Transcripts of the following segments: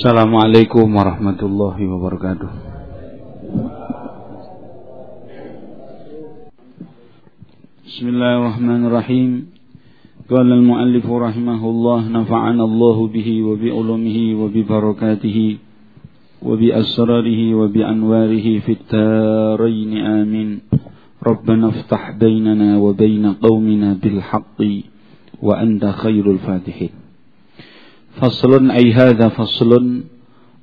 Assalamualaikum warahmatullahi wabarakatuh. Bismillahirrahmanirrahim. Qala al-muallif rahimahullah nafa'ana Allah bihi wa bi ulumihi wa bi barakatihi wa bi asrarihi wa bi anwarihi fit tarain amin. Rabbana iftah bainana wa bain qaumina bil haqqi wa anta khairul fatihin. Faslun ay hadha faslun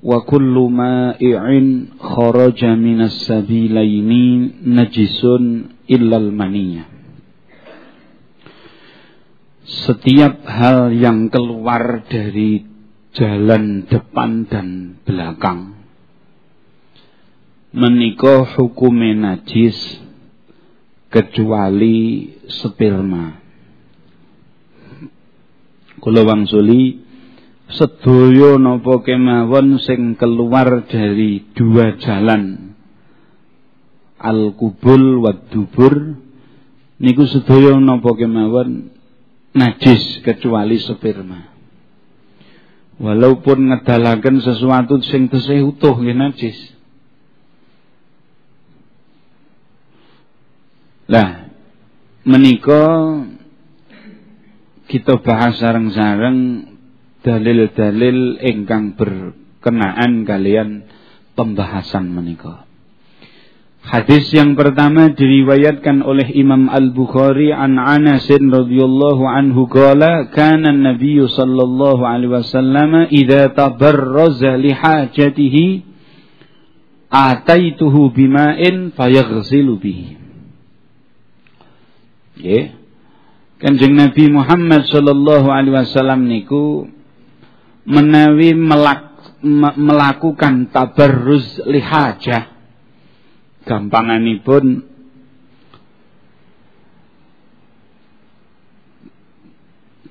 wa kullu ma'i'in kharaja minas sabilaini najisun illal maniyah. Setiap hal yang keluar dari jalan depan dan belakang menikah hukum najis kecuali sperma. Kalau wangsuli sedaya napa kemawon sing keluar dari dua jalan. Al kubul wa dubur. Niku sedaya napa kemawon? Najis kecuali sperma. Walaupun ngedalaken sesuatu sing tesih utuh nggih najis. Lah menika kita bahas sareng-sareng dalil-dalil ingkang berkenaan kalian pembahasan menika. Hadis yang pertama diriwayatkan oleh Imam Al-Bukhari an Anas radhiyallahu anhu qala kana an-nabiy sallallahu alaihi wasallam idza tabarraza li hajatihi ataituhu bima'in fayaghsilu bihi. Nggih. Kanjeng Nabi Muhammad sallallahu alaihi wasallam niku menawi melak, melakukan tabarruz lihajah gampanganipun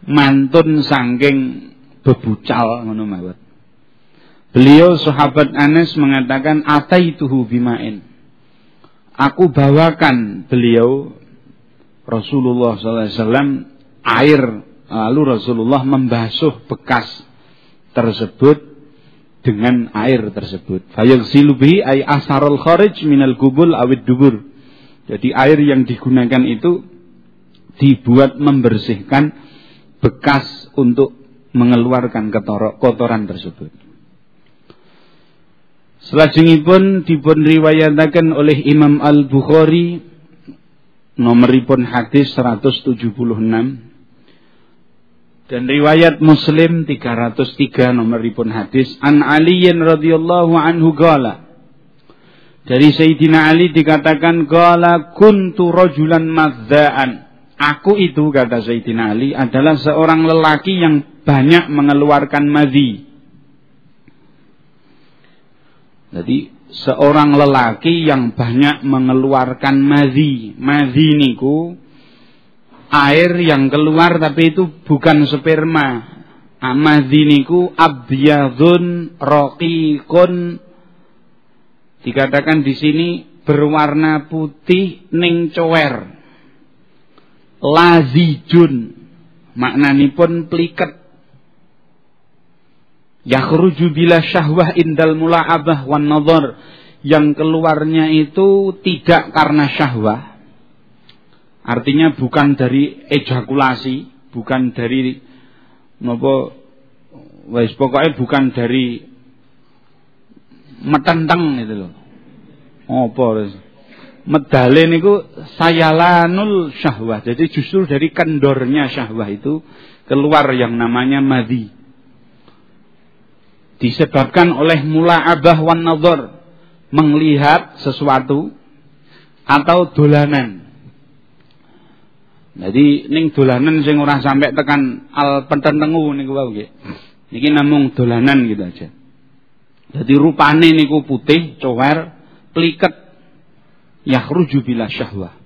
mantun sangking bebucal ngono mawon Beliau sahabat Anas mengatakan ataituhu bimain. Aku bawakan beliau Rasulullah SAW air lalu Rasulullah membasuh bekas tersebut dengan air tersebut. Fayaghsilu bihi ay asarul kharij minal gubul awid dubur. Jadi air yang digunakan itu dibuat membersihkan bekas untuk mengeluarkan kotoran tersebut. Selajengipun dipun riwayataken oleh Imam Al-Bukhari nomoripun hadis 176 dan riwayat Muslim 303 nomoripun hadis An Ali radhiyallahu anhu gala. Dari Sayyidina Ali dikatakan gala kuntu rajulan madzaan. Aku itu kata Sayyidina Ali adalah seorang lelaki yang banyak mengeluarkan madhi. Jadi seorang lelaki yang banyak mengeluarkan madhi. Madhi niku air yang keluar tapi itu bukan sperma. Amadhi niku abyadun raqiqun dikatakan di sini berwarna putih ning cower. Lazijun maknanipun pliket. Yakhruju bila syahwah indal mula'abah wan nadhar yang keluarnya itu tidak karena syahwah Artinya bukan dari ejakulasi, bukan dari napa wis pokoknya bukan dari metenteng itu loh. Apa medale niku sayalanul syahwah. Jadi justru dari kendornya syahwah itu keluar yang namanya madhi. Disebabkan oleh mula abah wan nazar melihat sesuatu atau dolanan jadi ning dolanan sing ora sampai tekan al pententengu niku wae nggih. Niki namung dolanan gitu aja. Jadi rupane niku putih, cower, pliket, yakhruju bila syahwah.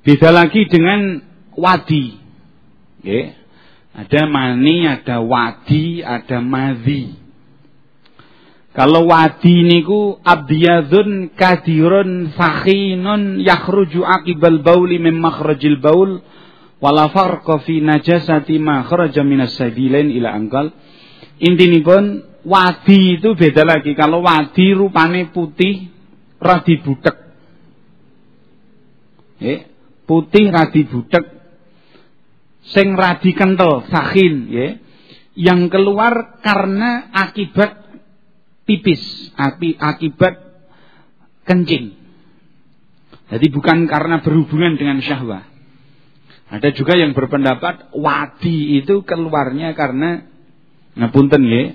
Beda lagi dengan wadi. Nggih. Ada mani, ada wadi, ada madhi. Kalau wadi niku abyadun kadirun fakhinun yakhruju akibal bauli min makhrajil baul wala farqa fi najasati ma kharaja minas sabilain ila angkal Intinipun wadi itu beda lagi. Kalau wadi rupane putih, radi butek. Ya, putih radi butek. Sing radi kental, sahin, ya. Yang keluar karena akibat pipis, akibat kencing. Jadi bukan karena berhubungan dengan syahwat. Ada juga yang berpendapat wadi itu keluarnya karena ngapunten nggih.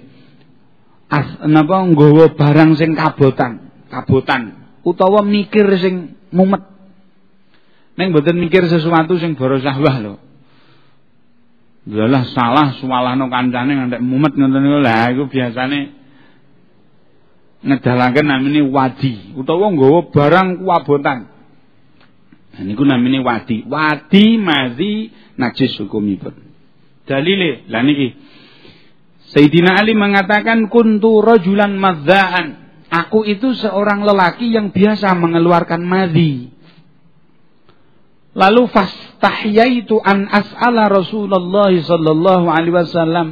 As napa nggawa barang sing kabotan, kabotan utawa mikir sing mumet. Neng mboten mikir sesuatu sing boro sahwah lho. Lah salah suwalahno kancane ngantek mumet ngoten niku. Lah iku biasane ngedalaken namine wadi utawa nggawa barang kuabotan. Nah, niku namine wadi. Wadi mazi najis hukumipun. Dalile, lah niki. Sayyidina Ali mengatakan kuntu rajulan madzaan. Aku itu seorang lelaki yang biasa mengeluarkan madhi. Lalu fastahyaitu an as'ala Rasulullah sallallahu alaihi wasallam.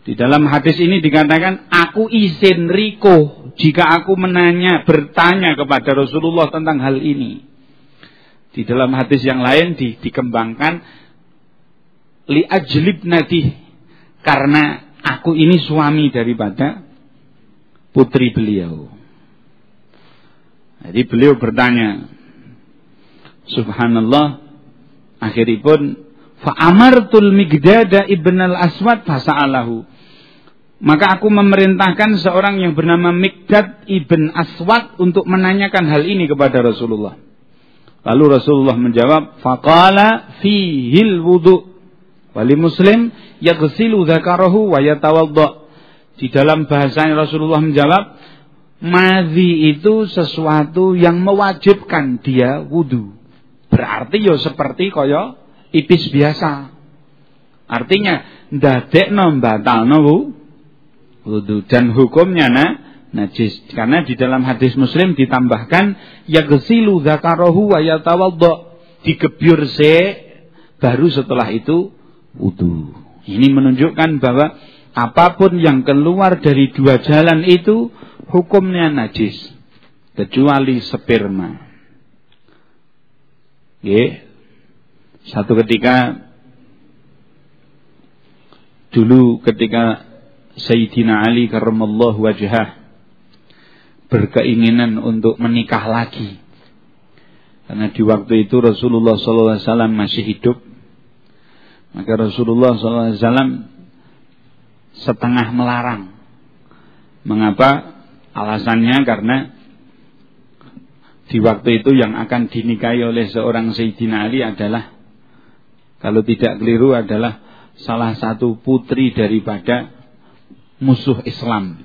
Di dalam hadis ini dikatakan aku izin riko jika aku menanya, bertanya kepada Rasulullah tentang hal ini. Di dalam hadis yang lain di, dikembangkan li ajlib nadi karena aku ini suami daripada putri beliau. Jadi beliau bertanya, Subhanallah, akhiripun fa'amartul migdada ibn al-aswad fasa'alahu. Maka aku memerintahkan seorang yang bernama Mikdad ibn Aswad untuk menanyakan hal ini kepada Rasulullah. Lalu Rasulullah menjawab, "Faqala fihil wudu." Wali Muslim yaghsilu dzakarahu wa yatawadda. Di dalam bahasanya Rasulullah menjawab, madhi itu sesuatu yang mewajibkan dia wudu. Berarti ya seperti kaya ipis biasa. Artinya ndadekno batalno wudu dan hukumnya na najis karena di dalam hadis Muslim ditambahkan yaghsilu dzakarahu wa yatawadda digebyur se baru setelah itu wudu. Ini menunjukkan bahwa apa pun yang keluar dari dua jalan itu hukumnya najis kecuali sperma. Ye. Satu ketika dulu ketika Sayyidina Ali karramallahu wajhah berkeinginan untuk menikah lagi. Karena di waktu itu Rasulullah SAW masih hidup. Maka Rasulullah SAW setengah melarang. Mengapa? Alasannya karena di waktu itu yang akan dinikahi oleh seorang Sayyidina Ali adalah kalau tidak keliru adalah salah satu putri daripada musuh Islam.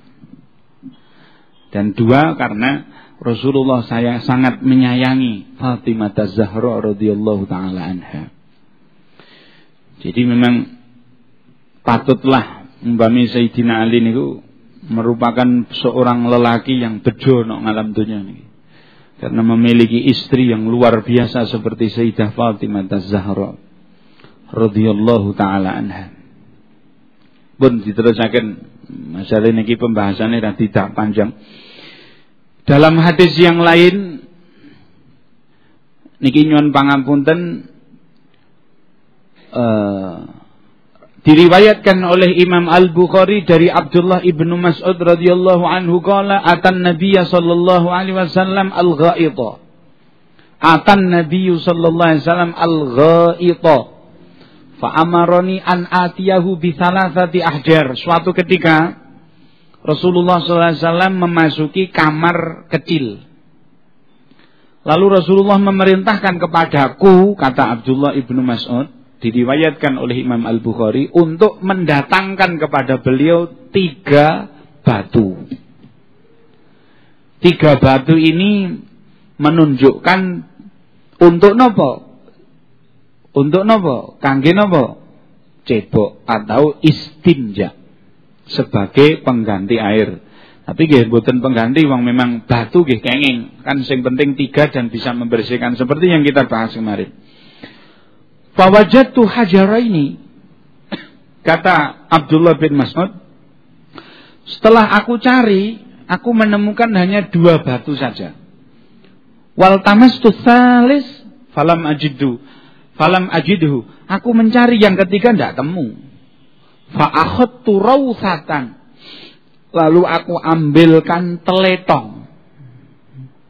Dan dua karena Rasulullah saya sangat menyayangi Fatimah Zahra radhiyallahu taala anha. Jadi memang patutlah umpami Sayyidina Ali niku merupakan seorang lelaki yang bejo nok ngalam dunia ini. Karena memiliki istri yang luar biasa seperti Sayyidah Fatimah Zahra radhiyallahu taala anha. Pun diterusaken Masalah ini pembahasannya dan tidak panjang. Dalam hadis yang lain niki nyuwun pangapunten uh, diriwayatkan oleh Imam Al-Bukhari dari Abdullah ibnu Mas'ud radhiyallahu anhu qala atan nabiyya sallallahu alaihi wasallam al-ghaita atan nabiyyu sallallahu alaihi wasallam al-ghaita Fa'amaroni an atiyahu bisalasati ahjar. Suatu ketika Rasulullah SAW memasuki kamar kecil. Lalu Rasulullah memerintahkan kepadaku, kata Abdullah ibnu Mas'ud, diriwayatkan oleh Imam Al-Bukhari, untuk mendatangkan kepada beliau tiga batu. Tiga batu ini menunjukkan untuk nopo? Untuk nopo? Kangge nopo? Cebok atau istinja sebagai pengganti air. Tapi nggih mboten pengganti wong memang batu nggih kenging. Kan sing penting tiga dan bisa membersihkan seperti yang kita bahas kemarin. Fawajatu hajara ini Kata Abdullah bin Mas'ud, setelah aku cari, aku menemukan hanya dua batu saja. Wal tamastu salis falam ajidu. Falam ajidhu. Aku mencari yang ketiga tidak temu. Fa akhadtu rawsatan. Lalu aku ambilkan teletong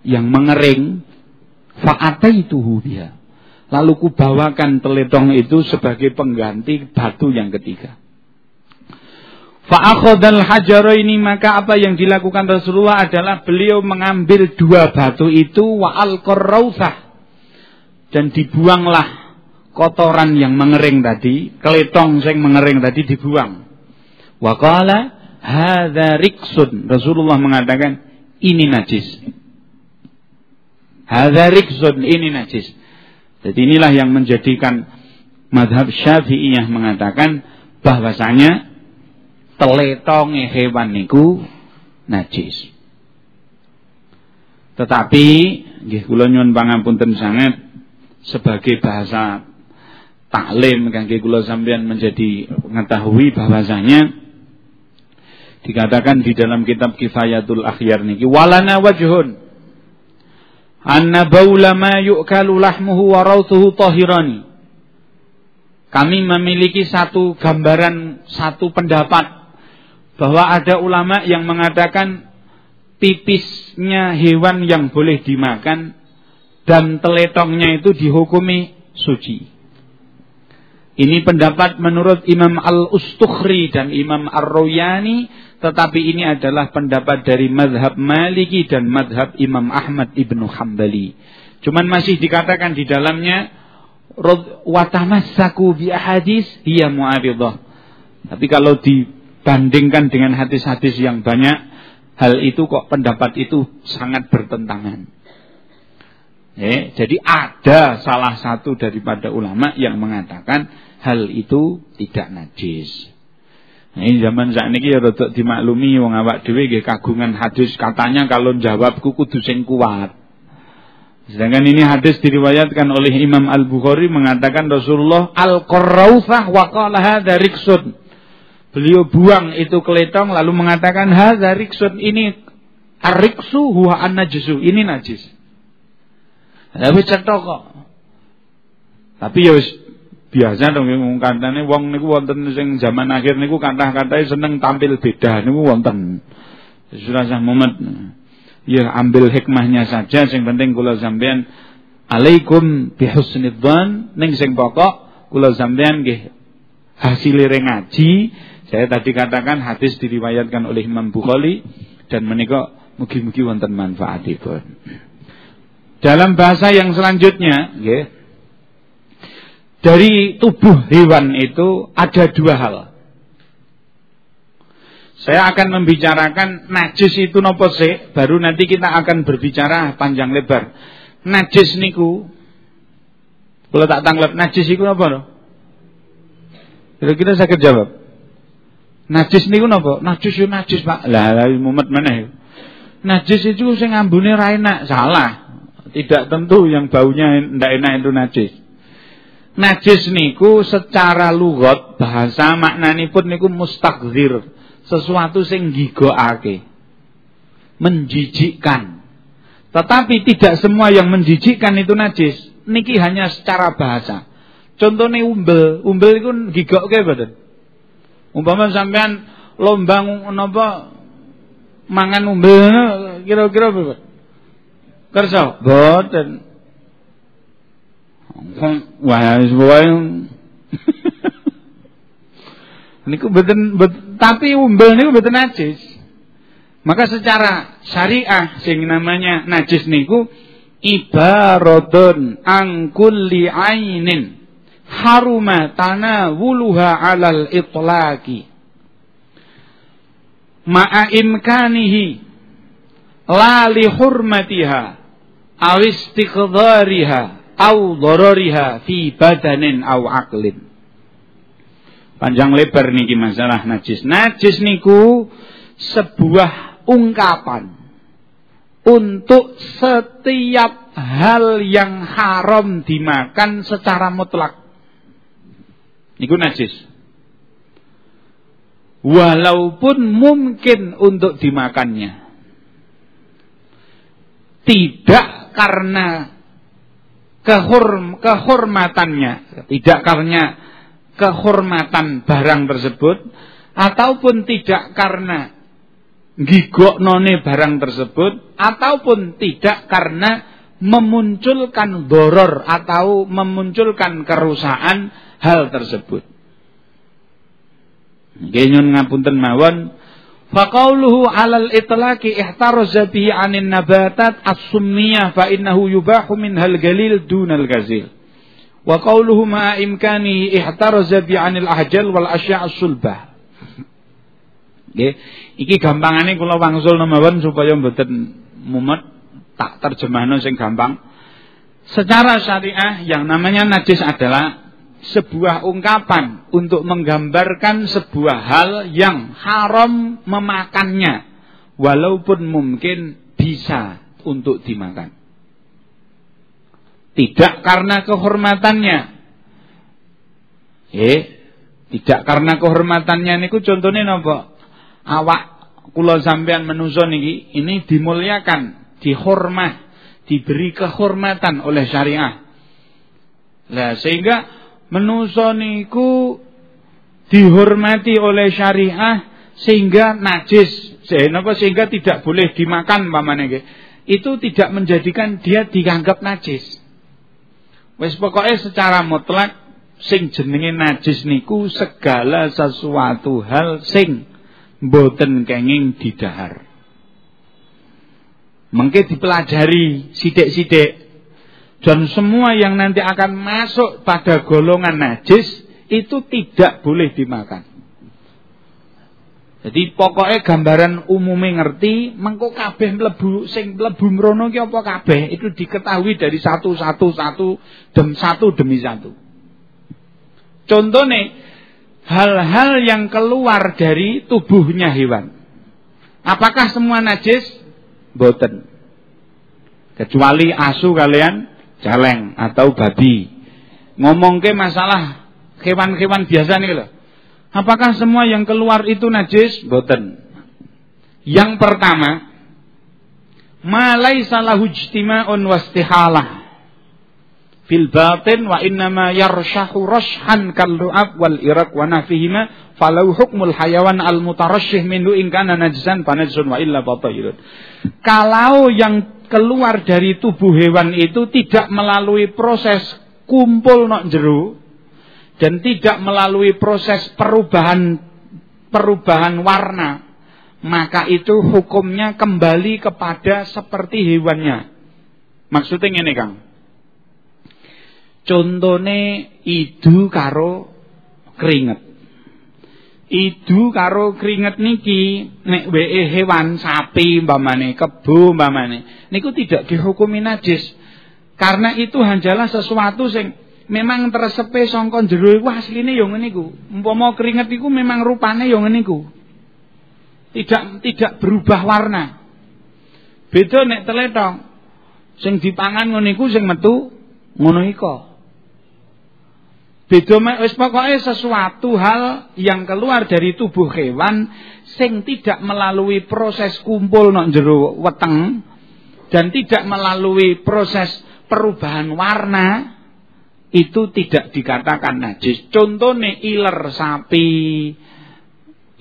yang mengering. Fa ataituhu dia. Lalu kubawakan teletong itu sebagai pengganti batu yang ketiga. Fa'akhodal hajaro ini maka apa yang dilakukan Rasulullah adalah beliau mengambil dua batu itu wa'al korrausah. Dan dibuanglah kotoran yang mengering tadi, keletong yang mengering tadi dibuang. Waqala hadza riksun. Rasulullah mengatakan ini najis. Hadza riksun, ini najis. Jadi inilah yang menjadikan madhab syafi'iyah mengatakan bahwasanya teletonge hewan niku najis. Tetapi nggih kula nyuwun pangapunten sangat sebagai bahasa taklim kangge kula sampeyan menjadi mengetahui bahwasanya dikatakan di dalam kitab Kifayatul Akhyar niki walana wajhun anna baula ma yu'kalu lahmuhu wa rawtuhu tahirani. Kami memiliki satu gambaran, satu pendapat bahwa ada ulama yang mengatakan pipisnya hewan yang boleh dimakan dan teletongnya itu dihukumi suci. Ini pendapat menurut Imam Al-Ustukhri dan Imam Ar-Royani tetapi ini adalah pendapat dari madhab Maliki dan madhab Imam Ahmad ibnu Hambali. Cuman masih dikatakan di dalamnya watamassaku bi ahadis hiya mu'aridah. Tapi kalau dibandingkan dengan hadis-hadis yang banyak, hal itu kok pendapat itu sangat bertentangan. Ya, jadi ada salah satu daripada ulama yang mengatakan hal itu tidak najis. Ini zaman saat ini ya rada dimaklumi wong awak dhewe nggih kagungan hadis katanya kalau jawabku kudu sing kuat. Sedangkan ini hadis diriwayatkan oleh Imam Al-Bukhari mengatakan Rasulullah al-qarrausah wa qala hadza riksun. Beliau buang itu keletong lalu mengatakan hadza riksun ini ariksu huwa an-najsu. Ini najis. Tapi cetok kok. Tapi ya biasa dong wong kantane wong niku wonten sing zaman akhir niku kathah-kathahe seneng tampil beda niku wonten. Surah Muhammad ya ambil hikmahnya saja sing penting kula sampean alaikum bihusnidzan ning sing pokok kula sampean nggih hasil ngaji saya tadi katakan hadis diriwayatkan oleh Imam Bukhari dan menika mugi-mugi wonten manfaatipun. Dalam bahasa yang selanjutnya nggih dari tubuh hewan itu ada dua hal. Saya akan membicarakan najis itu nopo sih, baru nanti kita akan berbicara panjang lebar. Najis niku kalau tak tanglet najis itu apa no? Kira-kira saya jawab. Najis niku napa? Najis yo najis, Pak. Lah, mumet mana Najis itu sing ambune ra enak, salah. Tidak tentu yang baunya ndak enak itu najis. Najis niku secara lugot bahasa maknanipun niku mustakzir, sesuatu sing gigokake. Menjijikkan. Tetapi tidak semua yang menjijikkan itu najis. Niki hanya secara bahasa. Contohnya umbel, umbel itu gigokke badan. Umpama sampean lombang napa mangan umbel kira-kira? Kersa, boten. Wah, wae. niku beten, bet, tapi umbel niku beten najis. Maka secara syariah sing namanya najis niku ibaratun angkulli ainin haruma tanawuluha alal itlaqi ma'a imkanihi la li hurmatiha aw istiqdariha au dororiha fi badanin au aklin. Panjang lebar niki masalah najis. Najis niku sebuah ungkapan untuk setiap hal yang haram dimakan secara mutlak. Niku najis. walaupun mungkin untuk dimakannya. Tidak karena kehorm, kehormatannya, tidak karena kehormatan barang tersebut, ataupun tidak karena none barang tersebut, ataupun tidak karena memunculkan doror atau memunculkan kerusakan hal tersebut. Genyun ngapunten mawon Faqauluhu 'alal itlaqi ihtaraza bihi 'anil nabatat as-summiyah fa innahu yubahu minhal galil dunal gazil. Wa qauluhu ma imkani ihtaraza bi 'anil ahjal wal asya' as-sulbah. Nggih, iki gampangane kula wangsul mawon supaya mboten mumet tak terjemahno sing gampang. Secara syariah yang namanya najis adalah sebuah ungkapan untuk menggambarkan sebuah hal yang haram memakannya walaupun mungkin bisa untuk dimakan. Tidak karena kehormatannya. Eh, tidak karena kehormatannya niku contohnya napa? Awak kula sampean menungso niki ini dimuliakan, dihormat, diberi kehormatan oleh syariah. Lah sehingga Menuso niku dihormati oleh syariah sehingga najis, sehingga tidak boleh dimakan pamane Itu tidak menjadikan dia dianggap najis. Wes pokoknya secara mutlak sing jenenge najis niku segala sesuatu hal sing boten kenging didahar. Mengke dipelajari sidik-sidik dan semua yang nanti akan masuk pada golongan najis itu tidak boleh dimakan. Jadi pokoknya gambaran umumnya ngerti, mengko kabeh mlebu sing mlebu mrono ki apa kabeh itu diketahui dari satu satu satu dem satu demi satu. Contohnya hal-hal yang keluar dari tubuhnya hewan. Apakah semua najis? Boten. Kecuali asu kalian celeng atau babi. Ngomong ke masalah hewan-hewan biasa nih loh. Apakah semua yang keluar itu najis? Boten. Yang pertama, malai salahu ijtima'un wastihalah fil batin wa innama yarshahu rashan kal lu'ab wal iraq wa nafihima falau hukmul hayawan al mutarashih minhu in kana najisan fanajsun wa illa batahirun. Kalau yang keluar dari tubuh hewan itu tidak melalui proses kumpul nok jeru dan tidak melalui proses perubahan perubahan warna maka itu hukumnya kembali kepada seperti hewannya. Maksudnya ini Kang. Contohnya idu karo keringet. Idu karo keringet niki nek wee hewan sapi umpamane, kebu umpamane, niku tidak dihukumi najis. Karena itu hanyalah sesuatu sing memang tersepe sangka jero iku asline ya ngene iku. Umpama keringet iku memang rupane ya ngene. Tidak tidak berubah warna. Beda nek teletong. Sing dipangan ngono iku sing metu ngono iku. Beda wis pokoke sesuatu hal yang keluar dari tubuh hewan sing tidak melalui proses kumpul nok jero weteng dan tidak melalui proses perubahan warna itu tidak dikatakan najis. Contohnya iler sapi,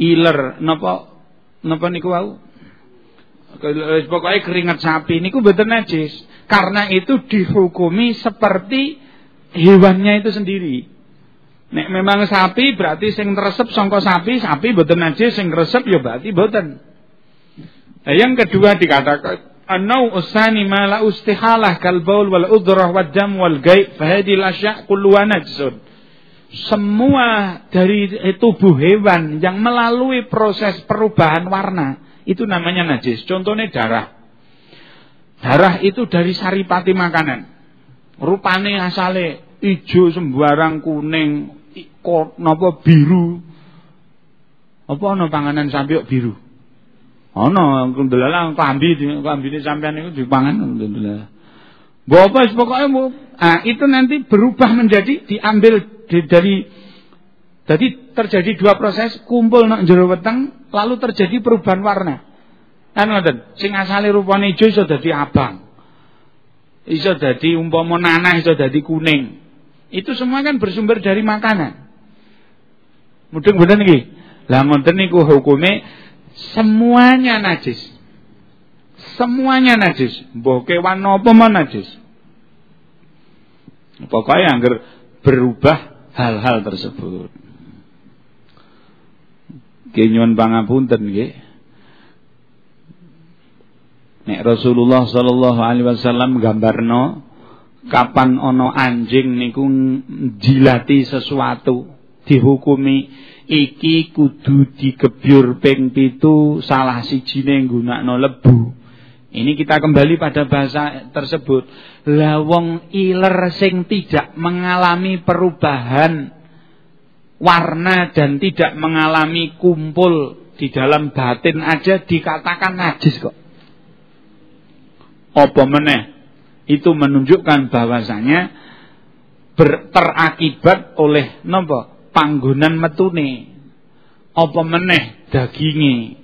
iler napa napa niku wau? Pokoknya keringat sapi niku betul najis. Karena itu dihukumi seperti hewannya itu sendiri. Nek memang sapi berarti sing resep sangka sapi, sapi boten najis sing resep ya berarti boten. Nah, yang kedua dikatakan Ustihalah kal baul wal udrah wal dam wal gaib fahadil asya' kulluha najsun. Semua dari tubuh hewan yang melalui proses perubahan warna itu namanya najis. Contohnya darah. Darah itu dari saripati makanan. Rupane asale ijo sembarang kuning napa biru. Apa ana panganan kok biru? Ana alhamdulillah klambi klambine sampean niku dipangan alhamdulillah. Bapak pokoknya ah itu nanti berubah menjadi diambil di, dari Jadi terjadi dua proses, kumpul nak jero weteng, lalu terjadi perubahan warna. Kan ngoten, sing asale rupane ijo iso dadi abang. Iso dadi umpama nanah iso dadi kuning. Itu semua kan bersumber dari makanan. Mudeng bener iki. Lah ngoten niku hukume semuanya najis. Semuanya najis. Mbok kewan napa najis. Pokoknya anggar berubah hal-hal tersebut. Kenyuan pangapunten nggih. Nek Rasulullah sallallahu alaihi wasallam gambarno kapan ono anjing niku jilati sesuatu dihukumi iki kudu dikebyur ping pitu salah sijine nggunakno lebu. Ini kita kembali pada bahasa tersebut. Lawong iler sing tidak mengalami perubahan warna dan tidak mengalami kumpul di dalam batin aja dikatakan najis kok. Apa meneh? Itu menunjukkan bahwasanya terakibat oleh nopo panggonan metune. Apa meneh daginge.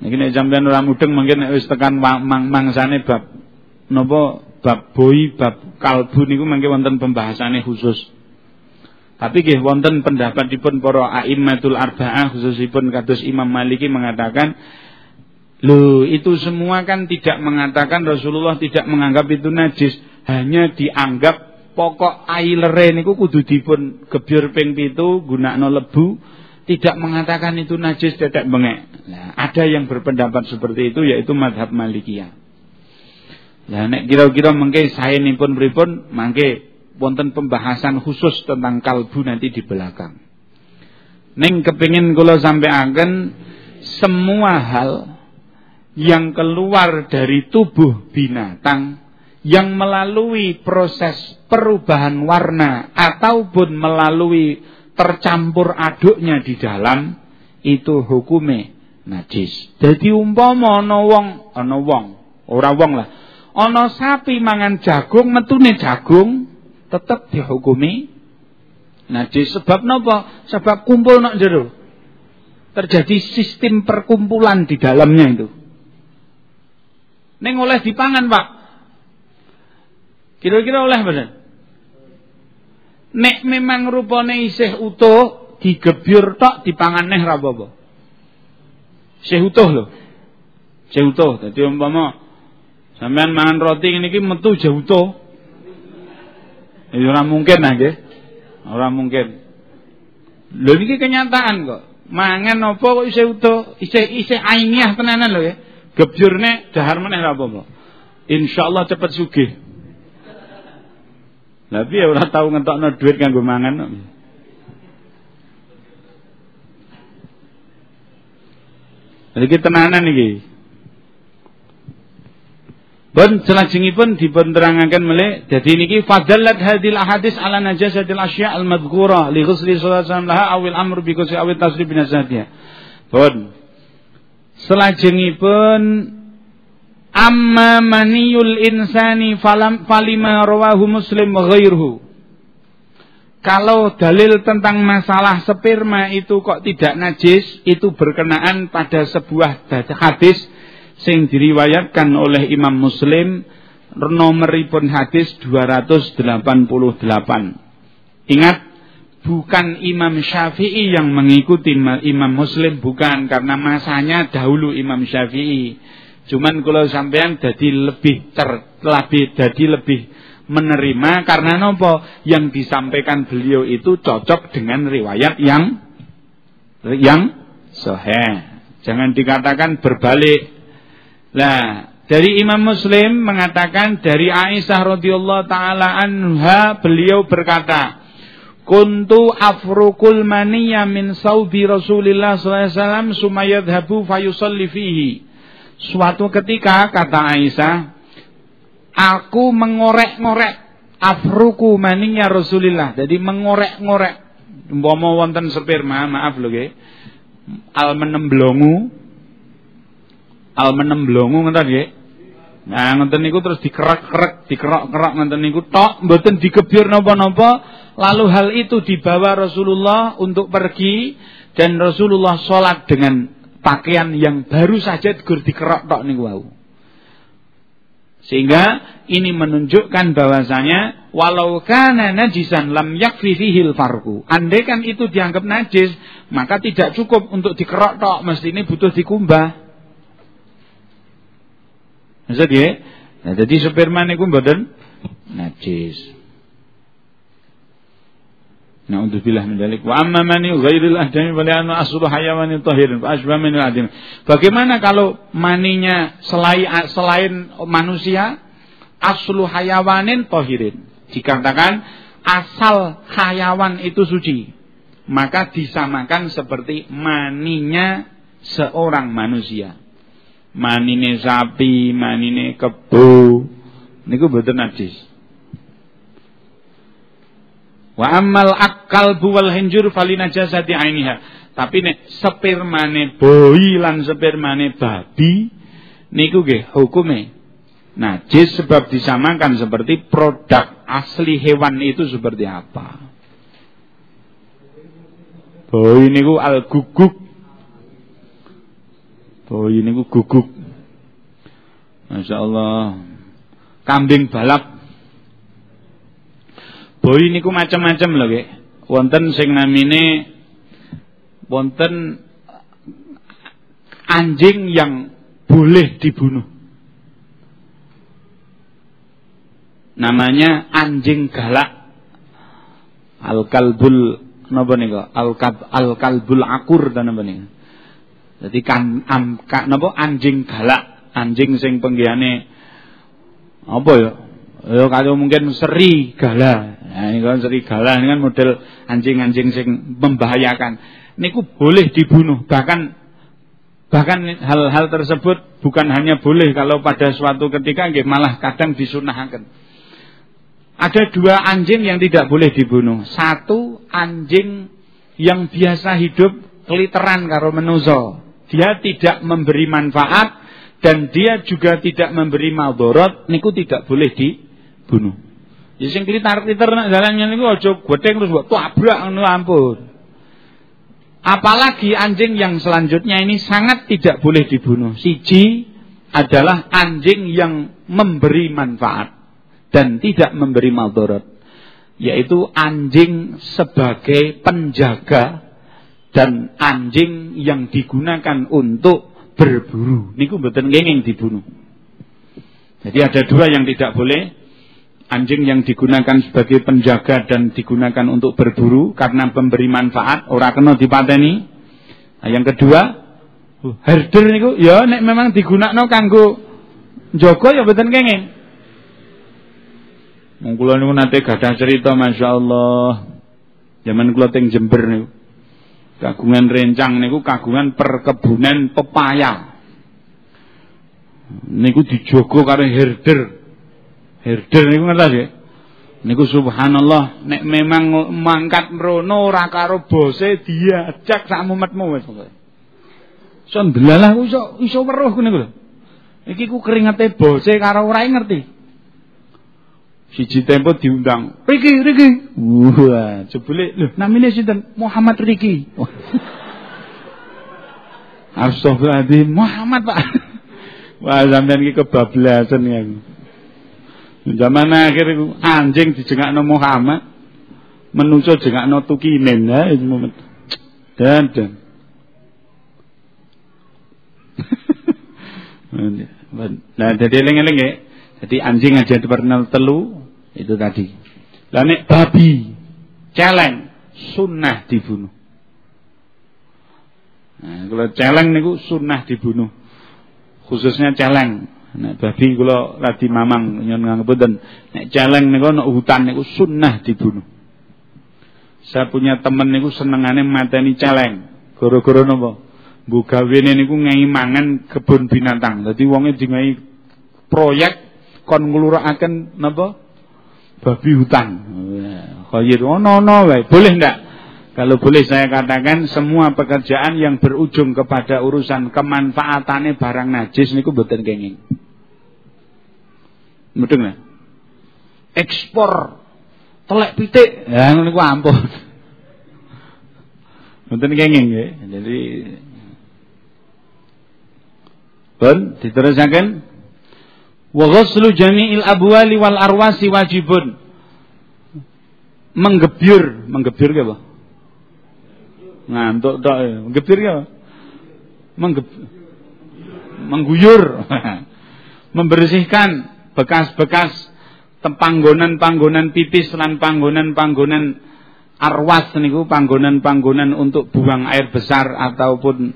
Iki nek sampean ora mudeng mungkin nek wis tekan mang mangsane bab napa bab boi bab kalbu niku mangke wonten pembahasane khusus. Tapi nggih wonten pendapatipun para a'immatul arba'ah khususipun kados Imam Maliki mengatakan Loh, itu semua kan tidak mengatakan Rasulullah tidak menganggap itu najis, hanya dianggap pokok ailere niku kudu dipun gebyur ping pitu gunakno lebu, tidak mengatakan itu najis tidak bengek. Nah, ada yang berpendapat seperti itu yaitu madhab Malikiyah. Nah, nek kira-kira mengke saya pun pripun mangke wonten pembahasan khusus tentang kalbu nanti di belakang. Neng kepingin kula akan semua hal yang keluar dari tubuh binatang yang melalui proses perubahan warna ataupun melalui tercampur aduknya di dalam itu hukume najis. Jadi umpama ana wong, ana wong, ora wong lah. Ana sapi mangan jagung, metune jagung, tetap dihukumi najis sebab napa? Sebab kumpul nak jero. Terjadi sistem perkumpulan di dalamnya itu. Neng oleh dipangan, Pak. Kira-kira oleh bener. Nek memang rupane isih utuh, digebyur tok dipangan neh ra apa-apa. Isih utuh lho. Isih utuh. Dadi umpama sampean mangan roti ngene iki metu jauh utuh. Ya ora mungkin nah nggih. Ora mungkin. Lho niki kenyataan kok. Mangan apa kok isih utuh, isih isih ainiah tenanan lho ya. Gebyurne dahar meneh ora apa-apa. Insyaallah cepet sugih. Lah piye ora tau ngentokno dhuwit kanggo mangan. Iki tenanan iki. Pun selajengipun dipun terangaken melih dadi niki fadallat hadil ahadis ala najasatil asya al madhkura li ghusli sallallahu laha awil amr bi ghusli awil tasrif bin azadiya. Pun amma maniyul insani falam falima rawahu muslim ghairuhu. Kalau dalil tentang masalah sperma itu kok tidak najis, itu berkenaan pada sebuah hadis sing diriwayatkan oleh Imam Muslim nomoripun hadis 288. Ingat bukan Imam Syafi'i yang mengikuti Imam Muslim bukan karena masanya dahulu Imam Syafi'i. Cuman kalau sampean jadi lebih terlebih jadi lebih menerima karena nopo yang disampaikan beliau itu cocok dengan riwayat yang yang sahih. Jangan dikatakan berbalik Nah, dari Imam Muslim mengatakan dari Aisyah radhiyallahu taala anha beliau berkata, "Kuntu afrukul maniyya min saudi Rasulillah sallallahu alaihi wasallam sumayadhabu fayusalli fihi." Suatu ketika kata Aisyah, aku mengorek-ngorek afruku maniyya Rasulillah. Jadi mengorek-ngorek umpama wonten sperma, maaf lho nggih. Al menemblongu al menem blongu ngoten nggih. Nah, ngoten niku terus dikerek-kerek, dikerok-kerok ngoten niku tok, mboten dikebyur napa-napa, lalu hal itu dibawa Rasulullah untuk pergi dan Rasulullah sholat dengan pakaian yang baru saja digur dikerok tok niku wau. Sehingga ini menunjukkan bahwasanya walau kana najisan lam yakfi fihil farku. Andai kan itu dianggap najis, maka tidak cukup untuk dikerok tok, mesti ini butuh dikumbah. Maksud ya? Nah, jadi sperma niku najis. Na'udzubillah min dzalik. Wa amma man ghairil ahdami fa li'anna aslu hayawanin tahirin fa asbah min al Bagaimana kalau maninya selain selain manusia aslu hayawanin tahirin? Dikatakan asal hayawan itu suci, maka disamakan seperti maninya seorang manusia. Manine sapi, manine kebo, niku betul najis. Wa ammal akal buwal hinjur falina jasati ainiha. Tapi nek spermane boi lan spermane babi niku nggih hukume najis sebab disamakan seperti produk asli hewan itu seperti apa. Boi niku al guguk. Boi niku guguk. Masya Allah. Kambing balap Boi niku macam-macam lho nggih. Wonten sing namine wonten anjing yang boleh dibunuh. Namanya anjing galak. Al-kalbul napa nika? Al-kalbul akur ta napa nika? Jadi kan am, anjing galak, anjing sing penggiyane apa ya? Ya kalau mungkin serigala. Nah, ini kan serigala ini kan model anjing-anjing sing membahayakan. Niku boleh dibunuh, bahkan bahkan hal-hal tersebut bukan hanya boleh kalau pada suatu ketika nggih malah kadang disunahkan. Ada dua anjing yang tidak boleh dibunuh. Satu anjing yang biasa hidup keliteran karo menuso. Dia tidak memberi manfaat dan dia juga tidak memberi maldorot, niku tidak boleh di bunuh. Ya sing klitar-klitar nak jalannya niku aja getheng terus mbok tabrak ngono ampun. Apalagi anjing yang selanjutnya ini sangat tidak boleh dibunuh. Siji adalah anjing yang memberi manfaat dan tidak memberi maldorot. Yaitu anjing sebagai penjaga dan anjing yang digunakan untuk berburu. Niku mboten kenging dibunuh. Jadi ada dua yang tidak boleh anjing yang digunakan sebagai penjaga dan digunakan untuk berburu karena pemberi manfaat ora kena dipateni. Nah, yang kedua, uh, herder niku ya nek memang digunakno kanggo njaga ya mboten kenging. Wong kula niku nate gadah cerita masyaallah. Zaman kula teng Jember niku. Kagungan rencang niku kagungan perkebunan pepaya. Niku dijogo karo herder. Herder niku ngertos ya. Niku subhanallah nek memang mangkat mrono ora karo bose diajak sak mumetmu wis pokoke. Son delalah iso iso weruh niku lho. Iki ku keringete bose karo ora ngerti. Siji tempo diundang, Riki, Riki. Wah, jebule lho namine sinten? Muhammad Riki. Astagfirullahaladzim, Muhammad Pak. Wah, sampean iki kebablasan ya. Zaman akhir itu anjing dijengakno Muhammad, menungso jengakno tukinen ya itu momen. Dan dan. nah, jadi eling-eling ya. Jadi anjing aja pernah telu itu tadi. Lah nek babi celeng sunnah dibunuh. Nah, kalau celeng niku sunnah dibunuh. Khususnya celeng. Nek babi kula radi mamang nyon ngapunten. Nek celeng niku nek hutan niku sunnah dibunuh. Saya punya temen niku senengane mateni celeng. Gara-gara napa? Mbok gawene niku ngai mangan kebun binatang. Dadi wonge dingai proyek kon nglurakaken napa? Babi hutan. Khair ono-ono wae. Boleh ndak? Kalau boleh saya katakan semua pekerjaan yang berujung kepada urusan kemanfaatannya barang najis niku mboten kenging. Mudeng lah. Ekspor telek pitik. Ya ngono ku ampun. Mboten kenging nggih. Jadi Pun diterusaken wa ghuslu jami'il abwali wal arwasi wajibun. Menggebyur, menggebyur apa? Ngantuk tok. Ya. Menggebyur apa? Menggeb mengguyur. Membersihkan bekas-bekas panggonan-panggonan pipis lan panggonan-panggonan arwas niku panggonan-panggonan untuk buang air besar ataupun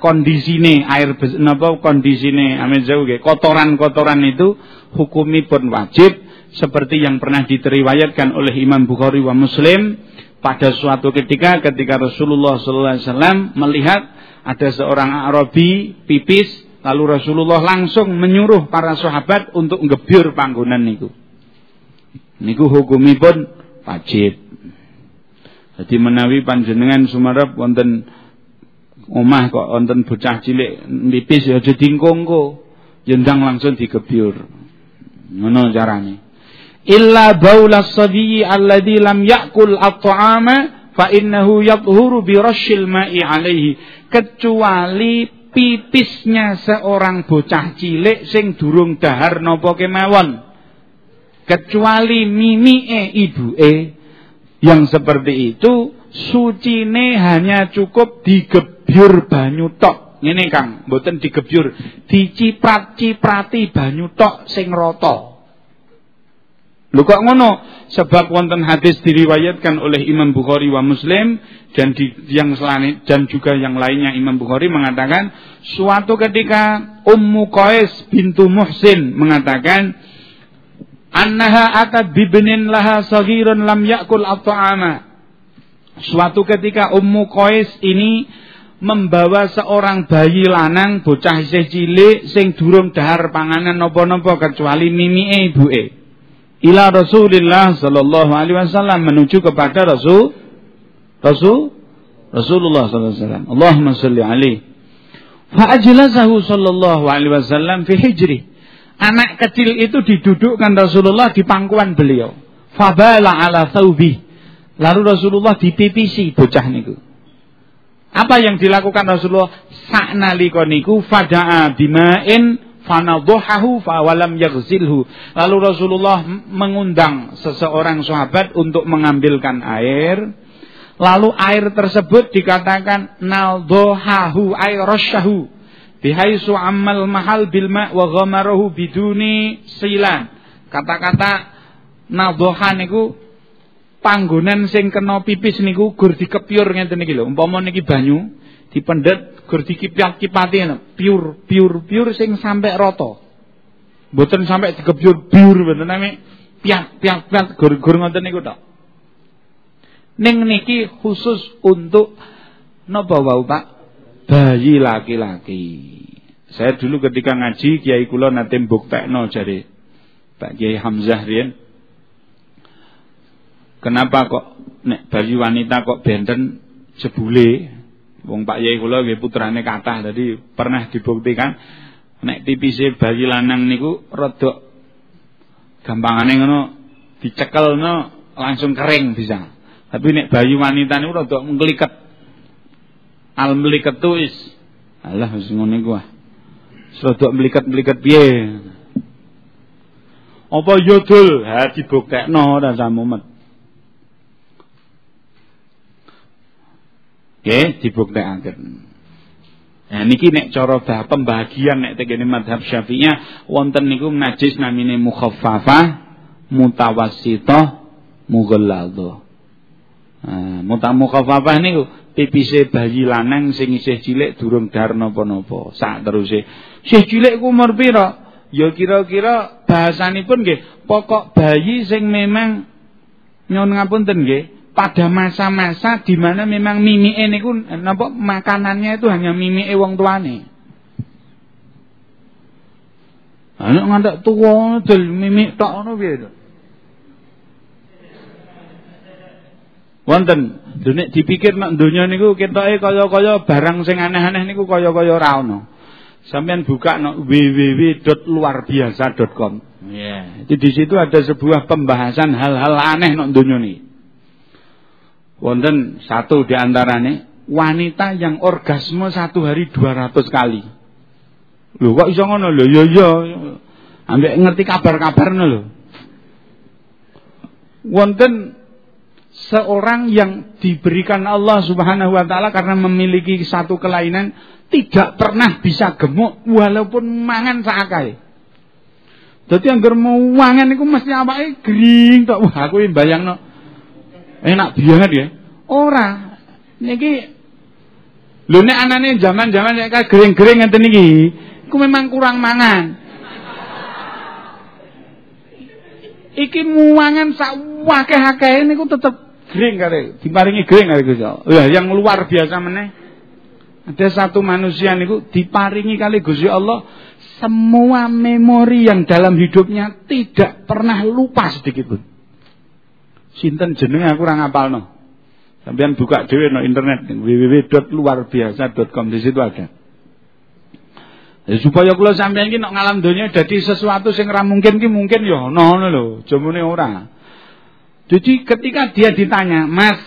kondisine air napa kondisine amin jauh kotoran-kotoran itu hukumipun wajib seperti yang pernah diriwayatkan oleh Imam Bukhari wa Muslim pada suatu ketika ketika Rasulullah sallallahu alaihi wasallam melihat ada seorang Arabi pipis lalu Rasulullah langsung menyuruh para sahabat untuk ngebyur panggonan niku. Niku hukumipun wajib. Jadi menawi panjenengan sumarep wonten omah kok wonten bocah cilik nipis ya aja dingkongko. Yendang langsung digebyur ngono carane. Illa baula sabiyi alladhi lam yakul at-ta'ama fa innahu yathuru bi rasyil ma'i alaihi kecuali pipisnya seorang bocah cilik sing durung dahar napa kemawon kecuali mimike ibuke yang seperti itu sucine hanya cukup digebyur banyu tok. Ngene Kang, mboten digebyur, diciprat-ciprati banyu tok sing rata. Lho kok ngono? Sebab wonten hadis diriwayatkan oleh Imam Bukhari wa Muslim dan di, yang selain dan juga yang lainnya Imam Bukhari mengatakan suatu ketika Ummu Qais bintu Muhsin mengatakan annaha atat bibnin laha saghirun lam yakul at-ta'ama Suatu ketika Ummu Qais ini membawa seorang bayi lanang bocah isih cilik sing durung dahar panganan napa-napa kecuali mimike ibuke. Ila Rasulillah sallallahu alaihi wasallam menuju kepada Rasul Rasul Rasulullah sallallahu alaihi wasallam. Allahumma shalli alaihi. Fa ajlasahu sallallahu alaihi wasallam fi hijri. Anak kecil itu didudukkan Rasulullah di pangkuan beliau. Fabala ala thawbih Lalu Rasulullah dipipisi bocah niku. Apa yang dilakukan Rasulullah? Saknalika niku fada'a bima'in fanadhahu fawalam yaghsilhu. Lalu Rasulullah mengundang seseorang sahabat untuk mengambilkan air. Lalu air tersebut dikatakan naldhahu ay rasyahu bihaisu ammal mahal bil ma' wa ghamarahu biduni silan. Kata-kata naldhaha niku panggonan sing kena pipis niku gur dikepyur ngeten iki lho. Umpama niki banyu dipendet gur dikipat-kipati piur piur piur sing sampai rata. Mboten sampai dikepyur biur mboten nami piak piak piak gur gur ngoten niku tok. Ning niki khusus untuk napa wau Pak? Bayi laki-laki. Saya dulu ketika ngaji Kiai kula nate mbuktekno jare Pak Kiai Hamzah riyen Kenapa kok nek bayi wanita kok benten jebule? Wong Pak Yai kula nggih putrane kathah tadi pernah dibuktikan nek tipise bayi lanang niku rada gampangane ngono dicekelno langsung kering bisa. Tapi nek bayi wanita niku rada ngliket. Al meliket tuh is alah wis ngono iku ah. Rada meliket-meliket piye? Apa yodul? Ha dibuktekno ora samumet. Nggih, dibuktekaken. Nah niki nek cara bah pembagian nek tegene madhab Syafi'iyah wonten niku najis namine mukhaffafah, mutawassithah, mughalladzah. Nah, muta mukhaffafah niku pipise bayi lanang sing isih cilik durung dar napa-napa. Sak teruse. Sih cilik ku umur pira? Ya kira-kira bahasanipun nggih pokok bayi sing memang nyuwun ngapunten nggih pada masa-masa di mana memang mimi ini pun napa makanannya itu hanya mimi wong tuane. Anak ngantek tuwa dol mimi tok ngono piye to? Wonten, dunik dipikir nek donya niku ketoke kaya-kaya barang sing aneh-aneh niku kaya-kaya ora ana. Sampeyan buka no www.luarbiasa.com. Ya, yeah. di situ ada sebuah pembahasan hal-hal aneh nok dunia ini. Wonten satu di antaranya wanita yang orgasme satu hari 200 kali. Lho kok iso ngono lho? Ya ya. Ambek ngerti kabar-kabarnya lho. Wonten seorang yang diberikan Allah Subhanahu wa taala karena memiliki satu kelainan tidak pernah bisa gemuk walaupun mangan sakai. Dadi anggar mau mangan iku mesti awake gering tok. Wah, aku bayangno enak banget ya. Ora. Niki lho nek anane zaman-zaman kayak gering-gering ngeten iki, iku memang kurang mangan. Iki muangan sak wakeh-akeh niku tetep gering kare, diparingi gering kare Gusti Allah. Lah yang luar biasa meneh ada satu manusia niku diparingi kali Gusti Allah semua memori yang dalam hidupnya tidak pernah lupa sedikit pun. Sinten jenenge aku ora ngapalno. Sampeyan buka dhewe no internet www.luarbiasa.com di situ ada. Ya, supaya kula sampeyan iki nek ngalam donya dadi sesuatu sing ora mungkin ki mungkin ya ono ngono lho, jomone ora. Jadi ketika dia ditanya, "Mas,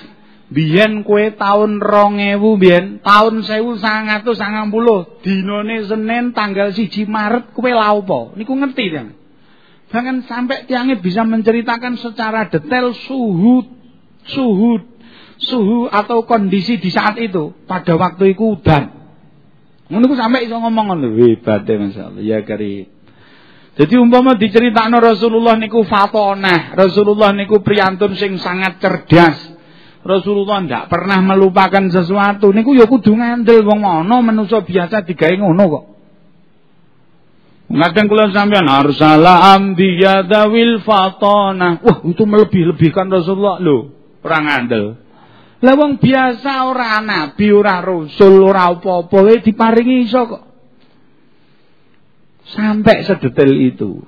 Biyen tahun rong ewu biyen sangat puluh dinone Senin tanggal siji Maret kue laupo niku ngerti ya bahkan sampai tiangnya bisa menceritakan secara detail suhu suhu suhu atau kondisi di saat itu. Pada waktu itu udan ngono sampai iso ngomong ngono. Hebat ya masyaallah ya kari. Jadi umpama diceritakno Rasulullah niku fatonah Rasulullah niku priantun sing sangat cerdas. Rasulullah ndak pernah melupakan sesuatu. Niku ya kudu ngandel wong ana manusa biasa digawe ngono kok. Kadang kula sampean arsala ambiya dawil fatana. Wah, itu melebih-lebihkan Rasulullah lho, ora ngandel. Lah wong biasa ora nabi, ora rasul, ora apa-apa wae diparingi iso kok. Sampai sedetail itu.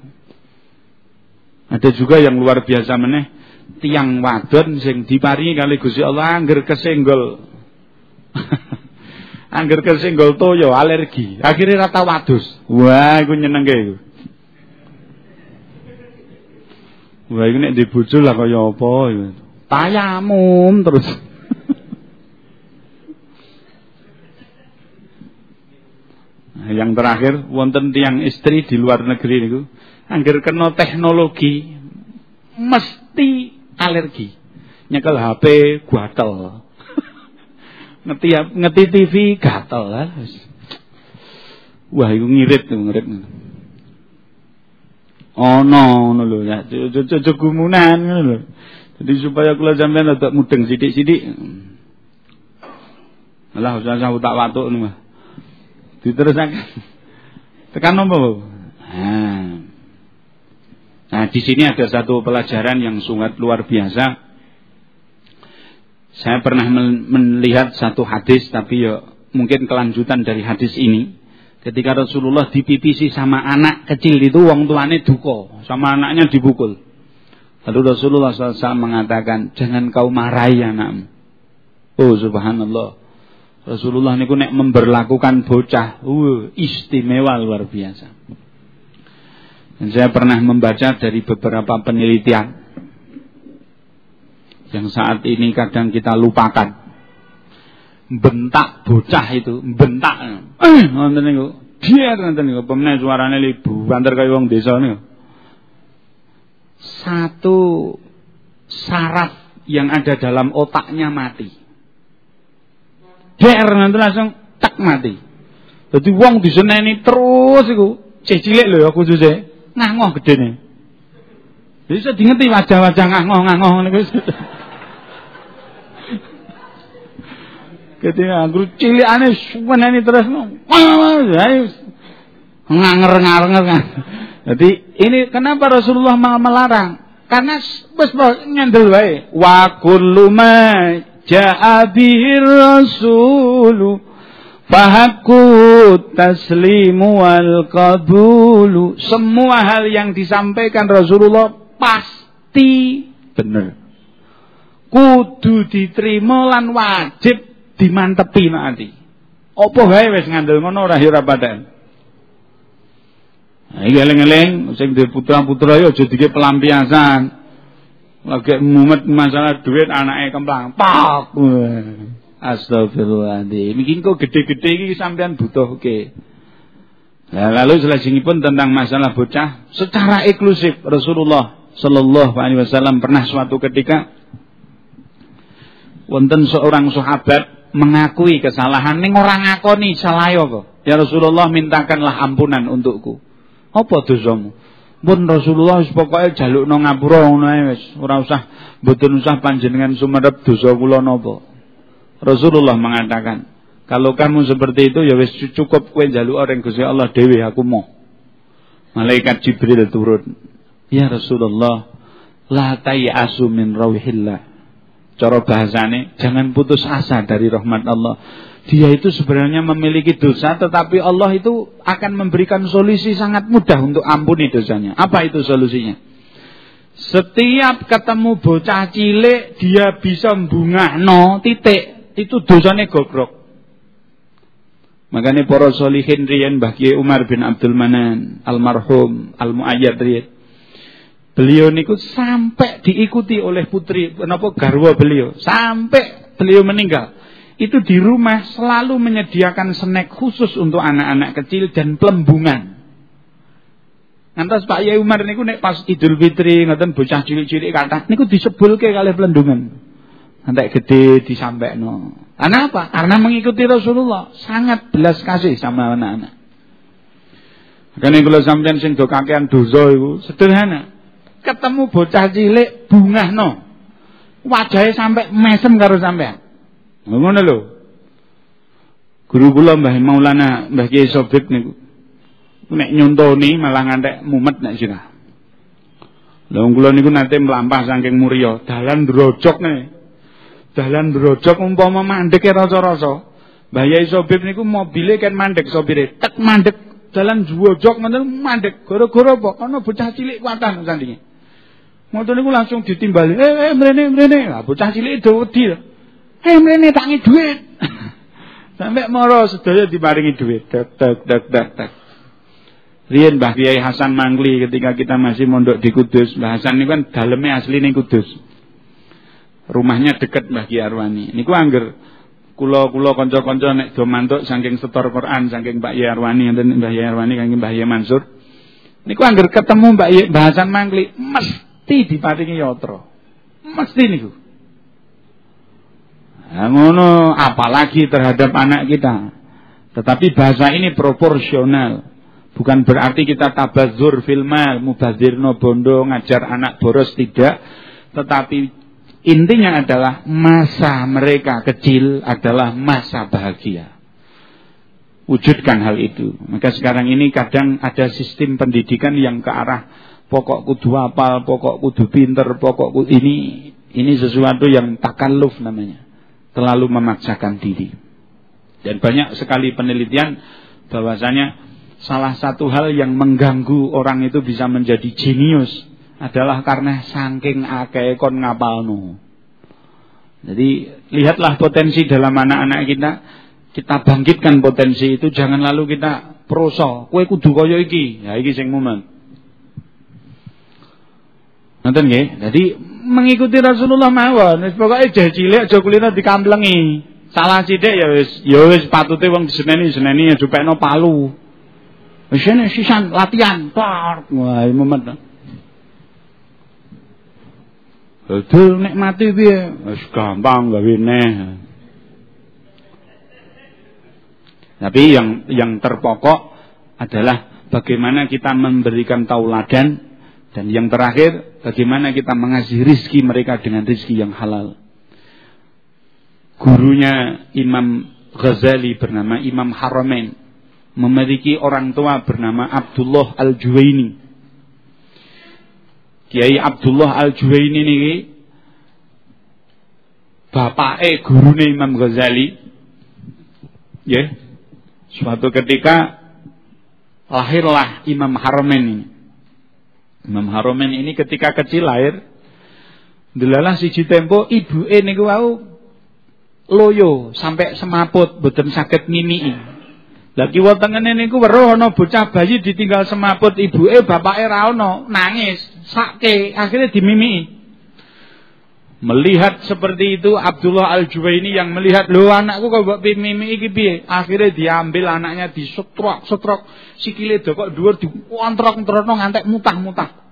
Ada juga yang luar biasa meneh tiang wadon sing diparingi kali Gusti Allah angger kesenggol. angger kesenggol toyo alergi. Akhirnya rata wadus. Wah, iku nyenengke iku. Wah, iku nek lah kaya apa. Tayamum terus. Nah, yang terakhir wonten tiang istri di luar negeri niku angger kena teknologi mesti alergi. Nyekel HP gatel. Ngeti ngeti TV gatel lah. Wah, iku ngirit ngirit. Oh no, no lho ya, cucu gumunan ngono. Jadi supaya kula sampean rada mudeng sithik-sithik. Alah usah usah tak ngono mah. Diterusaken. Tekan nopo? Nah. Nah, di sini ada satu pelajaran yang sangat luar biasa. Saya pernah melihat satu hadis, tapi ya mungkin kelanjutan dari hadis ini. Ketika Rasulullah dipipisi sama anak kecil itu, wong tuane duko, sama anaknya dibukul. Lalu Rasulullah SAW mengatakan, jangan kau marahi anakmu. Oh subhanallah. Rasulullah ini nek memberlakukan bocah, uh, istimewa luar biasa. Dan saya pernah membaca dari beberapa penelitian yang saat ini kadang kita lupakan. Bentak bocah itu, bentak. Eh, nonton niku. Biar nonton niku pemene suarane libu, banter kaya wong desa niku. Satu saraf yang ada dalam otaknya mati. Der nanti langsung tak mati. Jadi wong diseneni terus iku. Cek cilik lho ya khususnya ngangoh gedene. Bisa dingeti wajah-wajah ngangoh-ngangoh niku. Ketika guru cilikane suweneni terus nganger-nganger. Jadi ini kenapa Rasulullah melarang? Karena wis nyandel wae. Wa kullu ma rasulu Fahaku taslimu wal kabulu. Semua hal yang disampaikan Rasulullah pasti benar. Kudu diterima lan wajib dimantepi nanti. Apa wae wis ngandel ngono ora ya ora padan. Nah, iki putra-putra ya aja dike pelampiasan. Lagi mumet masalah duit anaknya kemplang. Pak. Astagfirullahaladzim. Mungkin kok gede-gede ini sampean butuh oke. Nah, lalu pun tentang masalah bocah secara eksklusif Rasulullah Shallallahu Alaihi Wasallam pernah suatu ketika wonten seorang sahabat mengakui kesalahan ning orang ngakoni salah kok. Ya Rasulullah mintakanlah ampunan untukku. Apa dosamu? Pun Rasulullah wis pokoke jalukno ngapura ngono ae wis, ora usah mboten usah panjenengan sumerep dosa kula napa. Rasulullah mengatakan, kalau kamu seperti itu ya wis cukup kowe njaluk orang Gusti Allah dewi aku mau. Malaikat Jibril turun. Ya Rasulullah, la tayasu min rauhillah. Cara bahasane, jangan putus asa dari rahmat Allah dia itu sebenarnya memiliki dosa tetapi Allah itu akan memberikan solusi sangat mudah untuk ampuni dosanya. Apa itu solusinya? Setiap ketemu bocah cilik dia bisa bunga no titik itu dosanya gogrok. Makanya para solihin rian Umar bin Abdul Manan almarhum al Muayyad rian. Beliau niku sampai diikuti oleh putri kenapa garwa beliau sampai beliau meninggal itu di rumah selalu menyediakan snack khusus untuk anak-anak kecil dan pelembungan. Ngantos Pak Yai Umar niku nek pas Idul Fitri ngoten bocah cilik-cilik kathah niku disebulke kalih pelembungan. Nanti gede disampaikan. Karena apa? Karena mengikuti Rasulullah, sangat belas kasih sama anak-anak. Makanya kalau sampean sing do kakean dosa itu sederhana. Ketemu bocah cilik bungah no. Wajahnya sampai mesem karo sampean. Ngono lho. Guru kula Mbah Maulana Mbah Kiai Sobek niku nek nyontoni malah ngantek mumet nek sira. Lha kula niku nate mlampah saking Muria, dalan drojok nih. Dalan drojok umpama mandek rasa-rasa. Mbah Yai Sobek niku mobile kan mandek sopire. Tek mandek dalan drojok ngoten mandek. Gara-gara apa? Ana bocah cilik kuatan sandinge. Ngoten niku langsung ditimbali. Eh, eh mrene mrene. Lah bocah cilik do wedi. Eh mrene tangi duit. Sampai moro sedaya diparingi duit. Tek tek tek tek tek. Riyen Mbah Kiai Hasan Mangli ketika kita masih mondok di Kudus, Mbah Hasan ini kan dalamnya asli nih Kudus. Rumahnya dekat Mbah Kiai Arwani. Niku angger kula-kula kanca-kanca nek do mantuk saking setor Quran saking Mbak Yai Arwani enten Mbah Yai Arwani kangge Mbah Yai Mansur. Niku angger ketemu Mbah Hasan Mangli mesti diparingi yatra. Mesti niku. Ngono apalagi terhadap anak kita. Tetapi bahasa ini proporsional. Bukan berarti kita tabazur filmal, mubazirno bondo, ngajar anak boros tidak. Tetapi intinya adalah masa mereka kecil adalah masa bahagia. Wujudkan hal itu. Maka sekarang ini kadang ada sistem pendidikan yang ke arah pokok kudu apal, pokok kudu pinter, pokok kudu ini ini sesuatu yang takalluf namanya terlalu memaksakan diri. Dan banyak sekali penelitian bahwasanya salah satu hal yang mengganggu orang itu bisa menjadi jenius adalah karena saking akeh kon ngapalno. Jadi lihatlah potensi dalam anak-anak kita, kita bangkitkan potensi itu jangan lalu kita proso, kue kudu kaya iki. Ya iki sing momen. Nonton nggih? Jadi mengikuti Rasulullah mawon. Wis pokoke jah cilik aja kulino dikamplengi. Salah sithik ya wis ya wis patute wong diseneni seneni ya jupekno palu. Wis sisan latihan. Tor. Wah, momen. Betul nek mati piye? Wis gampang gawe neh. Tapi yang yang terpokok adalah bagaimana kita memberikan tauladan dan yang terakhir, bagaimana kita mengasih rizki mereka dengan rizki yang halal. Gurunya Imam Ghazali bernama Imam Haramain. Memiliki orang tua bernama Abdullah Al-Juwaini. Kiai Abdullah Al-Juwaini ini bapak eh gurune Imam Ghazali. Ya. Suatu ketika lahirlah Imam Haramain ini. Imam Haromen ini ketika kecil lahir delalah siji tempo ibu niku wau loyo sampai semaput boten sakit mimi Lah kiwa tengene niku weruh ana bocah bayi ditinggal semaput ibuke bapake ra ono, nangis, sake, akhirnya dimimiki. Melihat seperti itu Abdullah Al-Juwaini yang melihat lo anakku kok mbok mimiki iki piye? Akhirnya diambil anaknya disetrok, setrok sikile kok dhuwur dikontrok-kontrokno ngantek mutah-mutah.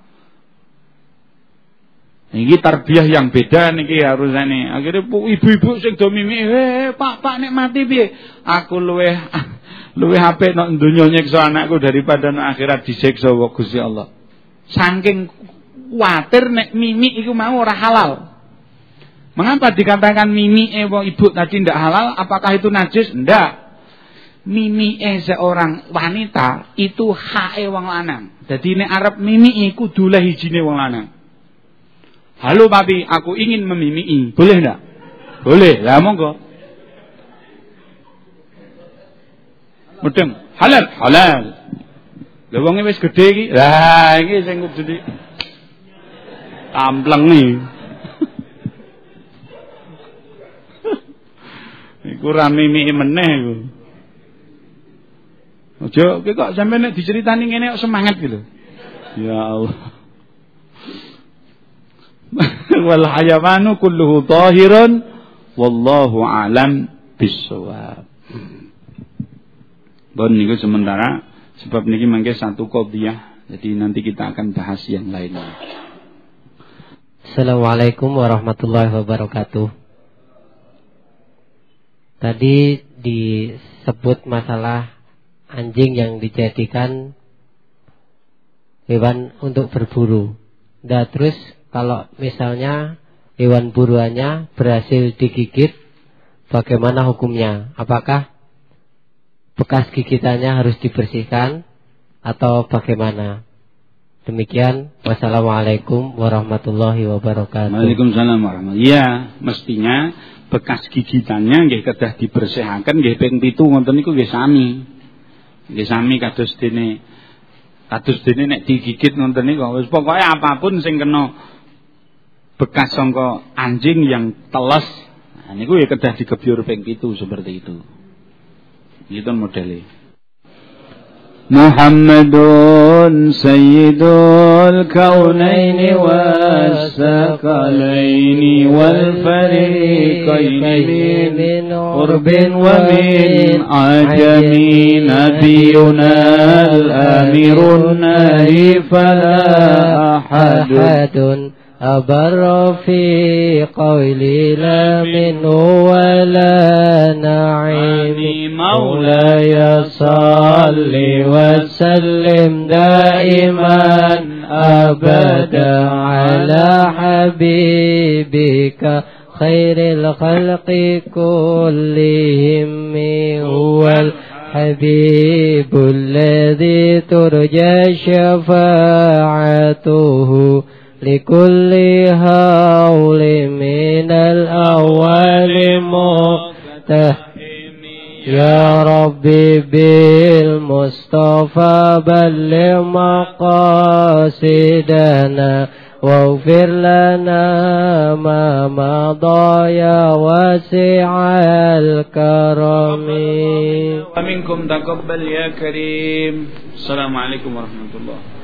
Ini tarbiyah yang beda niki harusane. Akhirnya ibu-ibu sing do mimiki, "Eh, Pak, Pak nek mati piye?" Aku luweh Luwih apik nek donya nyiksa anakku daripada nek akhirat disiksa wa Allah. Saking kuatir nek mimi iku mau ora halal. Mengapa dikatakan mimi eh ibu tadi tidak halal? Apakah itu najis? Tidak. Mimi eh seorang wanita itu hae wong lanang. Jadi nek arep mimi iku dule hijine wong lanang. Halo papi, aku ingin memimii. Boleh enggak? Boleh. Lah monggo. Mudeng, halal, halal. Lha wonge wis gedhe iki. Lah iki sing kudu ampleng iki. Iku rame mimi meneh iku. Aja kowe kok sampe nek diceritani ngene kok semangat gitu. Ya Allah. Wal hayawanu kulluhu tahirun wallahu alam bisawab. Bon niku sementara sebab niki mangke satu qadhiyah. Jadi nanti kita akan bahas yang lainnya. Assalamualaikum warahmatullahi wabarakatuh. Tadi disebut masalah anjing yang dijadikan hewan untuk berburu. Dan terus kalau misalnya hewan buruannya berhasil digigit, bagaimana hukumnya? Apakah bekas gigitannya harus dibersihkan atau bagaimana? Demikian, wassalamualaikum warahmatullahi wabarakatuh. Waalaikumsalam warahmatullahi Ya, mestinya bekas gigitannya nggih kedah dibersihkan nggih ping 7 ngoten niku nggih sami. Nggih sami kados dene kados dene nek digigit ngoten niku wis pokoke apa pun sing kena bekas sangka anjing yang teles nah niku ya kedah digebyur ping 7 seperti itu. Itu modelnya. محمد سيد الكونين والثقلين والفريقين من قرب ومن عجم نبينا الأمير النهي فلا أحد. أبر في قولي لا منه ولا نعيم. مولاي صل وسلم دائما أبدا على حبيبك خير الخلق كلهم هو الحبيب الذي ترجى شفاعته. لكل هول من الأول مقتحم يا ربي بالمصطفى بلغ مقاصدنا واغفر لنا ما مضى يا واسع الكرم. ومنكم تقبل يا كريم. السلام عليكم ورحمة الله.